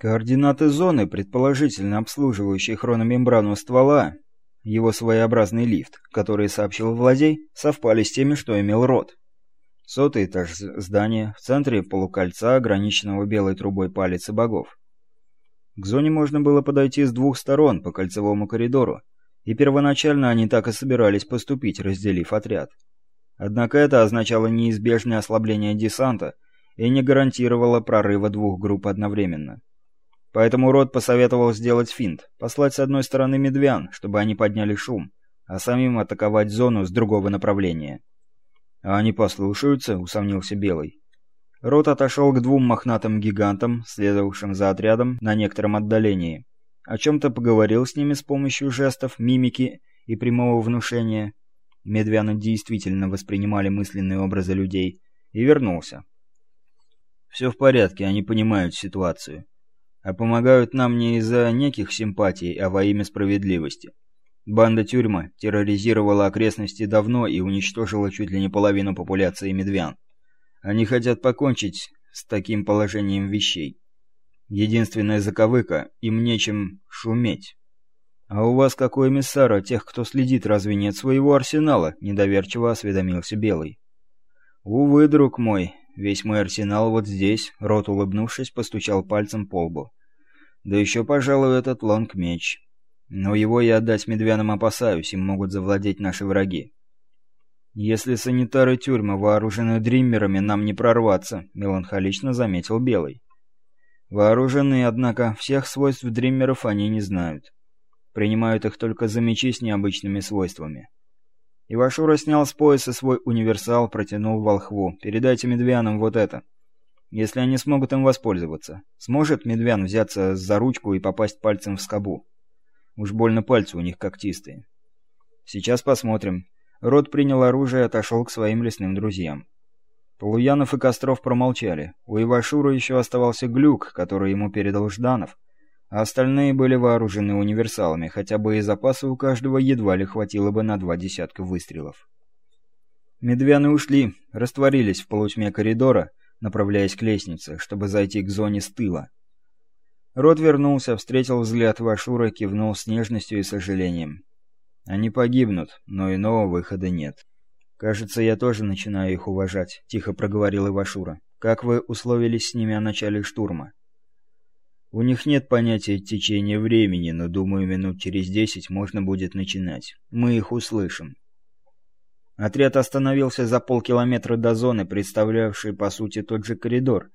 Координаты зоны, предположительно обслуживающей хрономембрану ствола, его своеобразный лифт, который сообщил Владей, совпали с теми, что имел рот. Сотый этаж здания, в центре полукольца, ограниченного белой трубой палицы богов. К зоне можно было подойти с двух сторон по кольцевому коридору, и первоначально они так и собирались поступить, разделив отряд. Однако это означало неизбежное ослабление десанта и не гарантировало прорыва двух групп одновременно. Поэтому Рот посоветовал сделать финт, послать с одной стороны медвян, чтобы они подняли шум, а самим атаковать зону с другого направления. «А они послушаются?» — усомнился Белый. Рот отошел к двум мохнатым гигантам, следовавшим за отрядом на некотором отдалении. О чем-то поговорил с ними с помощью жестов, мимики и прямого внушения. Медвяны действительно воспринимали мысленные образы людей. И вернулся. «Все в порядке, они понимают ситуацию. А помогают нам не из-за неких симпатий, а во имя справедливости. Банда тюрьма терроризировала окрестности давно и уничтожила чуть ли не половину популяции медвян. Они хотят покончить с таким положением вещей. Единственная заковыка — им нечем шуметь. «А у вас какой эмиссар, а тех, кто следит, разве нет своего арсенала?» — недоверчиво осведомился Белый. «Увы, друг мой, весь мой арсенал вот здесь», — Рот, улыбнувшись, постучал пальцем по лбу. «Да еще, пожалуй, этот лонг-меч. Но его я отдать медвянам опасаюсь, им могут завладеть наши враги». «Если санитары тюрьмы вооружены дриммерами, нам не прорваться», — меланхолично заметил Белый. Вооруженные, однако, всех свойств дриммеров они не знают принимают их только за мечи с необычными свойствами. Ивашура снял с пояса свой универсал, протянул волхву. «Передайте медвянам вот это. Если они смогут им воспользоваться. Сможет медвян взяться за ручку и попасть пальцем в скобу? Уж больно пальцы у них когтистые. Сейчас посмотрим». Рот принял оружие и отошел к своим лесным друзьям. Полуянов и Костров промолчали. У Ивашура еще оставался глюк, который ему передал Жданов, а остальные были вооружены универсалами, хотя бы и запасы у каждого едва ли хватило бы на два десятка выстрелов. Медвяны ушли, растворились в полутьме коридора, направляясь к лестнице, чтобы зайти к зоне с тыла. Рот вернулся, встретил взгляд Вашура, кивнул с нежностью и сожалением. Они погибнут, но иного выхода нет. «Кажется, я тоже начинаю их уважать», — тихо проговорил Ивашура. «Как вы условились с ними о начале штурма?» У них нет понятия течения времени, но, думаю, минут через десять можно будет начинать. Мы их услышим. Отряд остановился за полкилометра до зоны, представлявшей, по сути, тот же коридор,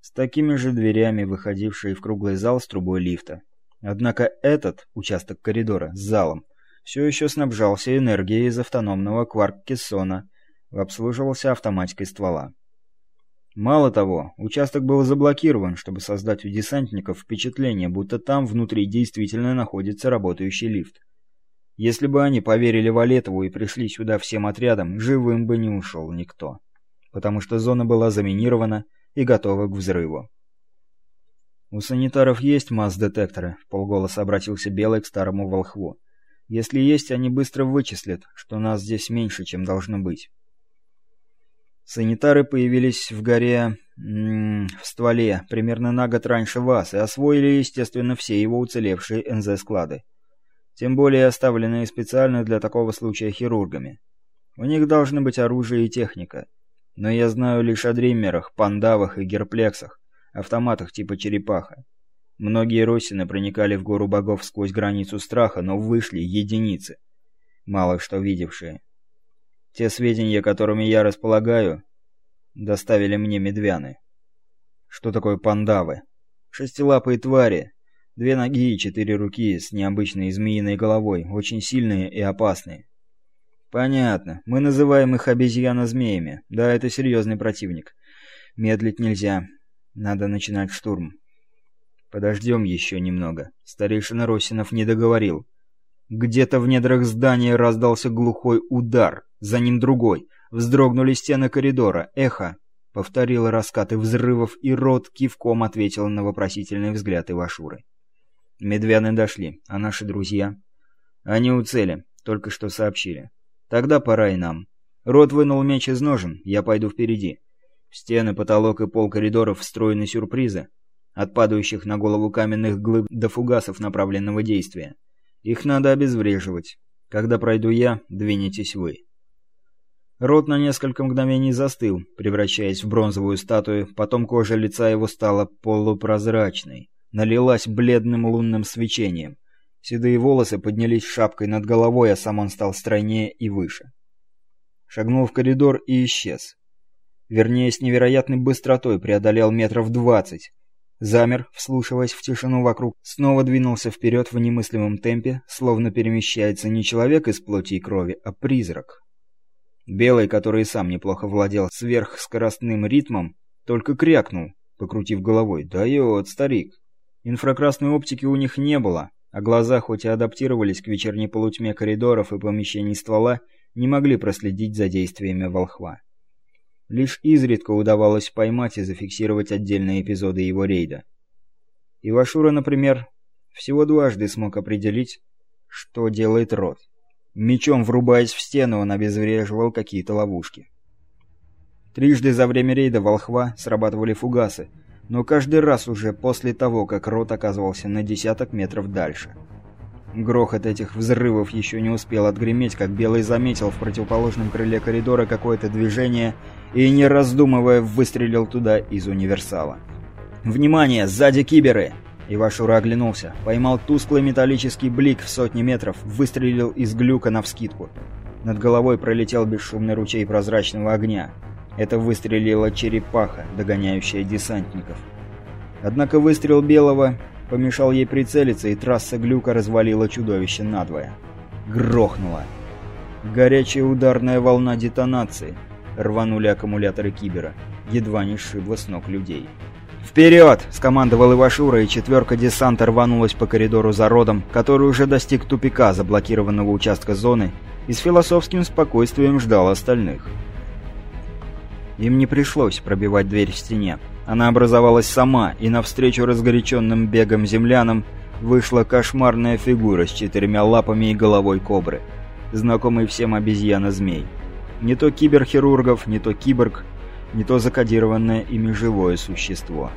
с такими же дверями, выходившие в круглый зал с трубой лифта. Однако этот участок коридора с залом все еще снабжался энергией из автономного кварк-кессона, обслуживался автоматикой ствола. Мало того, участок был заблокирован, чтобы создать у десантников впечатление, будто там внутри действительно находится работающий лифт. Если бы они поверили Валетову и пришли сюда всем отрядом, живым бы не ушел никто. Потому что зона была заминирована и готова к взрыву. «У санитаров есть масс-детекторы», — полголоса обратился Белый к старому волхву. «Если есть, они быстро вычислят, что нас здесь меньше, чем должно быть». Санитары появились в горе... М в стволе, примерно на год раньше вас, и освоили, естественно, все его уцелевшие НЗ-склады. Тем более оставленные специально для такого случая хирургами. У них должны быть оружие и техника. Но я знаю лишь о дриммерах, пандавах и герплексах, автоматах типа черепаха. Многие росины проникали в гору богов сквозь границу страха, но вышли единицы, мало что видевшие. Те сведения, которыми я располагаю, доставили мне медвяны. Что такое пандавы? Шестилапые твари. Две ноги и четыре руки с необычной змеиной головой, очень сильные и опасные. Понятно. Мы называем их обезьяно-змеями. Да, это серьезный противник. Медлить нельзя. Надо начинать штурм. Подождем еще немного. Старейшина Росинов не договорил. Где-то в недрах здания раздался глухой удар за ним другой. Вздрогнули стены коридора. Эхо. Повторило раскаты взрывов, и рот кивком ответил на вопросительный взгляд Ивашуры. Медвяны дошли, а наши друзья? Они у цели, только что сообщили. Тогда пора и нам. Рот вынул меч из ножен, я пойду впереди. Стены, потолок и пол коридоров встроены сюрпризы. от падающих на голову каменных глыб до фугасов направленного действия. Их надо обезвреживать. Когда пройду я, двинетесь вы. Рот на несколько мгновений застыл, превращаясь в бронзовую статую, потом кожа лица его стала полупрозрачной, налилась бледным лунным свечением. Седые волосы поднялись шапкой над головой, а сам он стал стройнее и выше. Шагнул в коридор и исчез. Вернее, с невероятной быстротой преодолел метров двадцать. Замер, вслушиваясь в тишину вокруг, снова двинулся вперед в немыслимом темпе, словно перемещается не человек из плоти и крови, а призрак. Белый, который сам неплохо владел сверхскоростным ритмом, только крякнул, покрутив головой. «Дает, старик!» Инфракрасной оптики у них не было, а глаза, хоть и адаптировались к вечерней полутьме коридоров и помещений ствола, не могли проследить за действиями волхва. Лишь изредка удавалось поймать и зафиксировать отдельные эпизоды его рейда. Ивашура, например, всего дважды смог определить, что делает рот. Мечом врубаясь в стену, он обезвреживал какие-то ловушки. Трижды за время рейда волхва срабатывали фугасы, но каждый раз уже после того, как рот оказывался на десяток метров дальше. Грохот этих взрывов еще не успел отгреметь, как Белый заметил в противоположном крыле коридора какое-то движение и, не раздумывая, выстрелил туда из универсала. «Внимание! Сзади киберы!» Ивашура оглянулся, поймал тусклый металлический блик в сотни метров, выстрелил из глюка навскидку. Над головой пролетел бесшумный ручей прозрачного огня. Это выстрелила черепаха, догоняющая десантников. Однако выстрел Белого помешал ей прицелиться, и трасса глюка развалила чудовище надвое. Грохнуло. Горячая ударная волна детонации. Рванули аккумуляторы кибера. Едва не сшибло с ног людей. «Вперед!» — скомандовал Ивашура, и четверка десанта рванулась по коридору за родом, который уже достиг тупика заблокированного участка зоны и с философским спокойствием ждал остальных. Им не пришлось пробивать дверь в стене. Она образовалась сама, и навстречу разгоряченным бегом землянам вышла кошмарная фигура с четырьмя лапами и головой кобры. Знакомый всем обезьяна-змей. Не то киберхирургов, не то киборг, не то закодированное ими живое существо.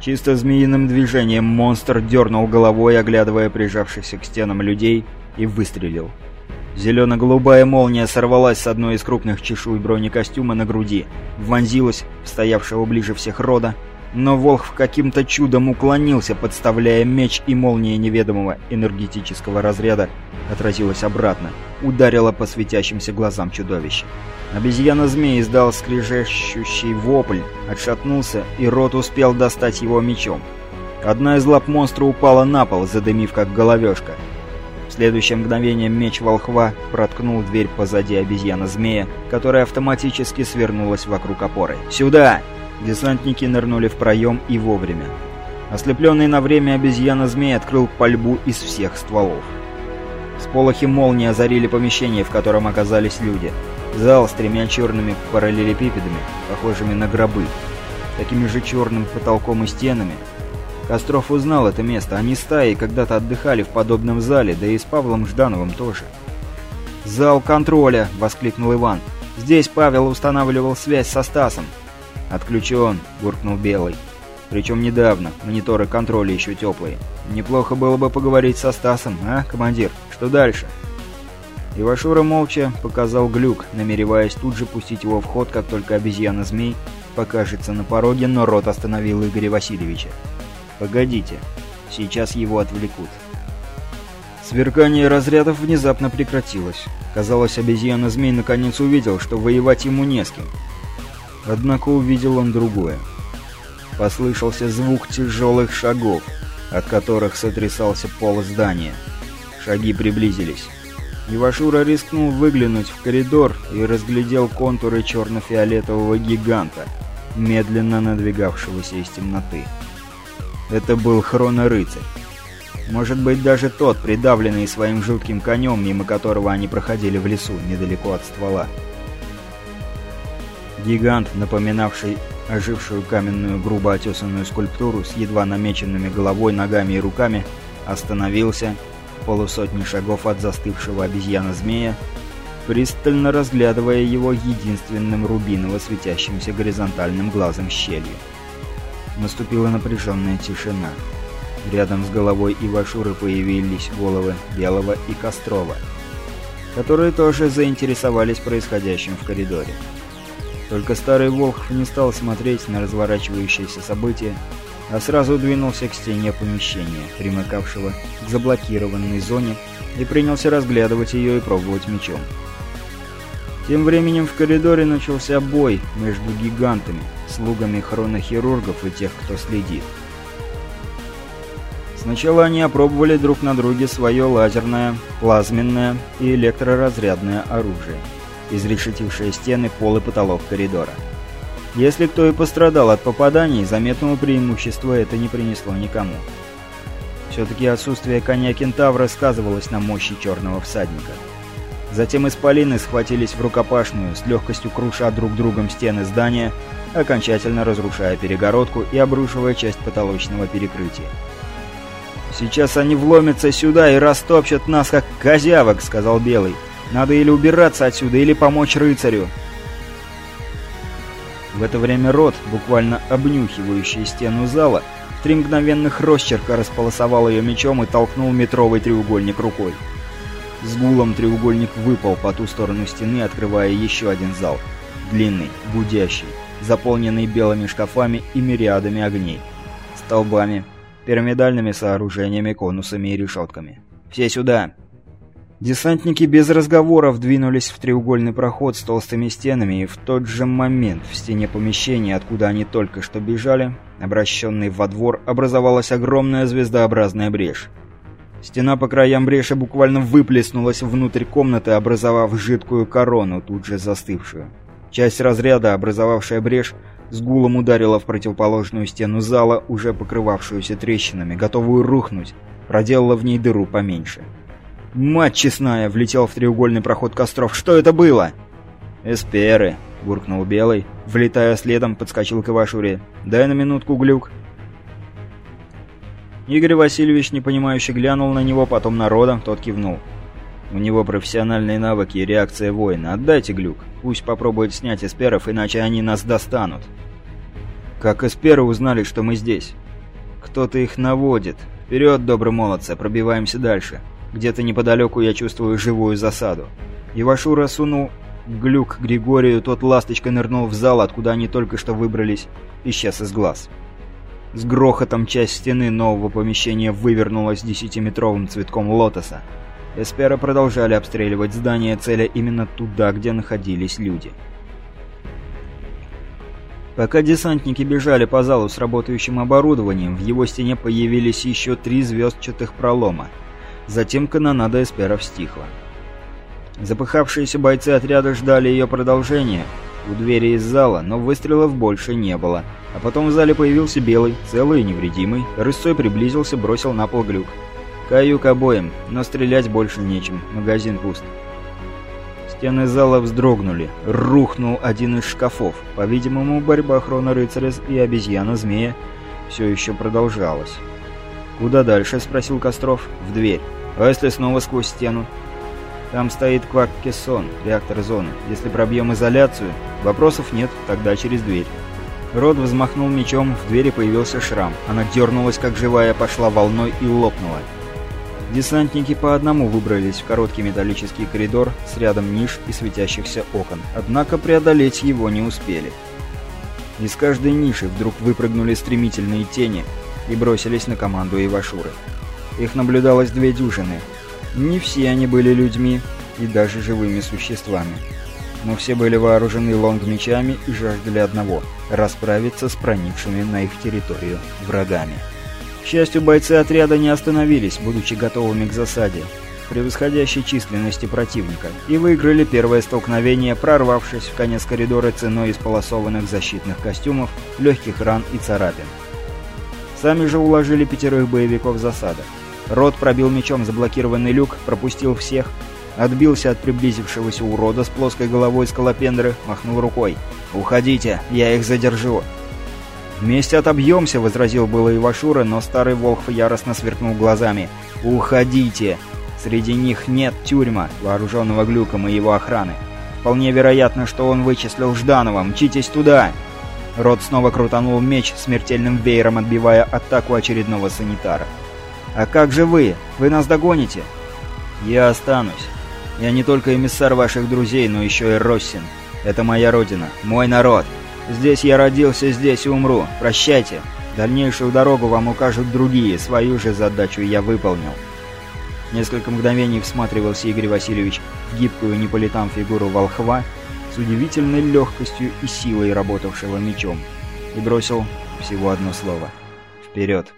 Чисто змеиным движением монстр дернул головой, оглядывая прижавшихся к стенам людей, и выстрелил. Зелено-голубая молния сорвалась с одной из крупных чешуй бронекостюма на груди, вонзилась в стоявшего ближе всех рода, но Волхв каким-то чудом уклонился, подставляя меч, и молния неведомого энергетического разряда отразилась обратно, ударила по светящимся глазам чудовища. Обезьяна-змей издал скрежещущий вопль, отшатнулся, и рот успел достать его мечом. Одна из лап монстра упала на пол, задымив как головешка. В следующее мгновение меч волхва проткнул дверь позади обезьяна-змея, которая автоматически свернулась вокруг опоры. «Сюда!» Десантники нырнули в проем и вовремя. Ослепленный на время обезьяна-змей открыл пальбу из всех стволов. Сполохи молнии озарили помещение, в котором оказались люди. Зал с тремя черными параллелепипедами, похожими на гробы, такими же черным потолком и стенами. Костров узнал это место, они стаи когда-то отдыхали в подобном зале, да и с Павлом Ждановым тоже. «Зал контроля!» — воскликнул Иван. «Здесь Павел устанавливал связь со Стасом». «Отключен!» — буркнул Белый. «Причем недавно, мониторы контроля еще теплые. Неплохо было бы поговорить со Стасом, а, командир? Что дальше?» Ивашура молча показал глюк, намереваясь тут же пустить его в ход, как только обезьяна-змей покажется на пороге, но рот остановил Игоря Васильевича. «Погодите, сейчас его отвлекут». Сверкание разрядов внезапно прекратилось. Казалось, обезьяна-змей наконец увидел, что воевать ему не с кем. Однако увидел он другое. Послышался звук тяжелых шагов, от которых сотрясался пол здания. Шаги приблизились. Ивашура рискнул выглянуть в коридор и разглядел контуры черно-фиолетового гиганта, медленно надвигавшегося из темноты. Это был Хронорыцарь. Может быть, даже тот, придавленный своим жутким конем, мимо которого они проходили в лесу, недалеко от ствола. Гигант, напоминавший ожившую каменную грубо отесанную скульптуру с едва намеченными головой, ногами и руками, остановился полусотни шагов от застывшего обезьяна-змея, пристально разглядывая его единственным рубиново светящимся горизонтальным глазом щелью. Наступила напряженная тишина. Рядом с головой Ивашуры появились головы Белого и Кострова, которые тоже заинтересовались происходящим в коридоре. Только старый Волхв не стал смотреть на разворачивающиеся события, а сразу двинулся к стене помещения, примыкавшего к заблокированной зоне, и принялся разглядывать ее и пробовать мечом. Тем временем в коридоре начался бой между гигантами, слугами хронохирургов и тех, кто следит. Сначала они опробовали друг на друге свое лазерное, плазменное и электроразрядное оружие изрешетившие стены, пол и потолок коридора. Если кто и пострадал от попаданий, заметного преимущества это не принесло никому. Все-таки отсутствие коня кентавра сказывалось на мощи черного всадника. Затем исполины схватились в рукопашную, с легкостью круша друг другом стены здания, окончательно разрушая перегородку и обрушивая часть потолочного перекрытия. «Сейчас они вломятся сюда и растопчут нас, как козявок», — сказал Белый. Надо или убираться отсюда, или помочь рыцарю. В это время Рот, буквально обнюхивающий стену зала, в три мгновенных росчерка располосовал ее мечом и толкнул метровый треугольник рукой. С гулом треугольник выпал по ту сторону стены, открывая еще один зал. Длинный, гудящий, заполненный белыми шкафами и мириадами огней. Столбами, пирамидальными сооружениями, конусами и решетками. «Все сюда!» Десантники без разговоров двинулись в треугольный проход с толстыми стенами, и в тот же момент в стене помещения, откуда они только что бежали, обращенный во двор, образовалась огромная звездообразная брешь. Стена по краям бреши буквально выплеснулась внутрь комнаты, образовав жидкую корону, тут же застывшую. Часть разряда, образовавшая брешь, с гулом ударила в противоположную стену зала, уже покрывавшуюся трещинами, готовую рухнуть, проделала в ней дыру поменьше. «Мать честная!» — влетел в треугольный проход костров. «Что это было?» «Эсперы!» — буркнул Белый. Влетая следом, подскочил к Ивашуре. «Дай на минутку глюк». Игорь Васильевич непонимающе глянул на него, потом народа, тот кивнул. «У него профессиональные навыки и реакция воина. Отдайте глюк. Пусть попробует снять эсперов, иначе они нас достанут». «Как эсперы узнали, что мы здесь?» «Кто-то их наводит. Вперед, добрые молодцы, пробиваемся дальше». Где-то неподалеку я чувствую живую засаду. Ивашура сунул глюк Григорию, тот ласточкой нырнул в зал, откуда они только что выбрались, исчез из глаз. С грохотом часть стены нового помещения вывернулась десятиметровым цветком лотоса. Эспера продолжали обстреливать здание, целя именно туда, где находились люди. Пока десантники бежали по залу с работающим оборудованием, в его стене появились еще три звездчатых пролома — Затем канонада эсперов стихла. Запыхавшиеся бойцы отряда ждали ее продолжения у двери из зала, но выстрелов больше не было. А потом в зале появился белый, целый и невредимый. Рысцой приблизился, бросил на пол глюк. Каю к обоим, но стрелять больше нечем, магазин пуст. Стены зала вздрогнули. Рухнул один из шкафов. По-видимому, борьба хрона-рыцаря и обезьяна-змея все еще продолжалась. «Куда дальше?» — спросил Костров. «В дверь». А если снова сквозь стену? Там стоит Квак-Кессон, реактор зоны. Если пробьем изоляцию, вопросов нет, тогда через дверь. Рот взмахнул мечом, в двери появился шрам. Она дернулась, как живая, пошла волной и лопнула. Десантники по одному выбрались в короткий металлический коридор с рядом ниш и светящихся окон, однако преодолеть его не успели. Из каждой ниши вдруг выпрыгнули стремительные тени и бросились на команду Ивашуры. Их наблюдалось две дюжины. Не все они были людьми и даже живыми существами. Но все были вооружены лонг-мечами и жаждали одного – расправиться с проникшими на их территорию врагами. К счастью, бойцы отряда не остановились, будучи готовыми к засаде, превосходящей численности противника, и выиграли первое столкновение, прорвавшись в конец коридора ценой исполосованных защитных костюмов, легких ран и царапин. Сами же уложили пятерых боевиков в засадах. Рот пробил мечом заблокированный люк, пропустил всех, отбился от приблизившегося урода с плоской головой скалопендры, махнул рукой. «Уходите, я их задержу!» «Вместе отобьемся», — возразил было Ивашура, но старый Волхв яростно сверкнул глазами. «Уходите! Среди них нет тюрьма, вооруженного глюком и его охраны. Вполне вероятно, что он вычислил Жданова. Мчитесь туда!» Рот снова крутанул меч, смертельным веером отбивая атаку очередного санитара. «А как же вы? Вы нас догоните?» «Я останусь. Я не только эмиссар ваших друзей, но еще и Россин. Это моя родина, мой народ. Здесь я родился, здесь и умру. Прощайте. Дальнейшую дорогу вам укажут другие, свою же задачу я выполнил». Несколько мгновений всматривался Игорь Васильевич в гибкую не по летам фигуру волхва, с удивительной легкостью и силой работавшего мечом, и бросил всего одно слово. «Вперед!»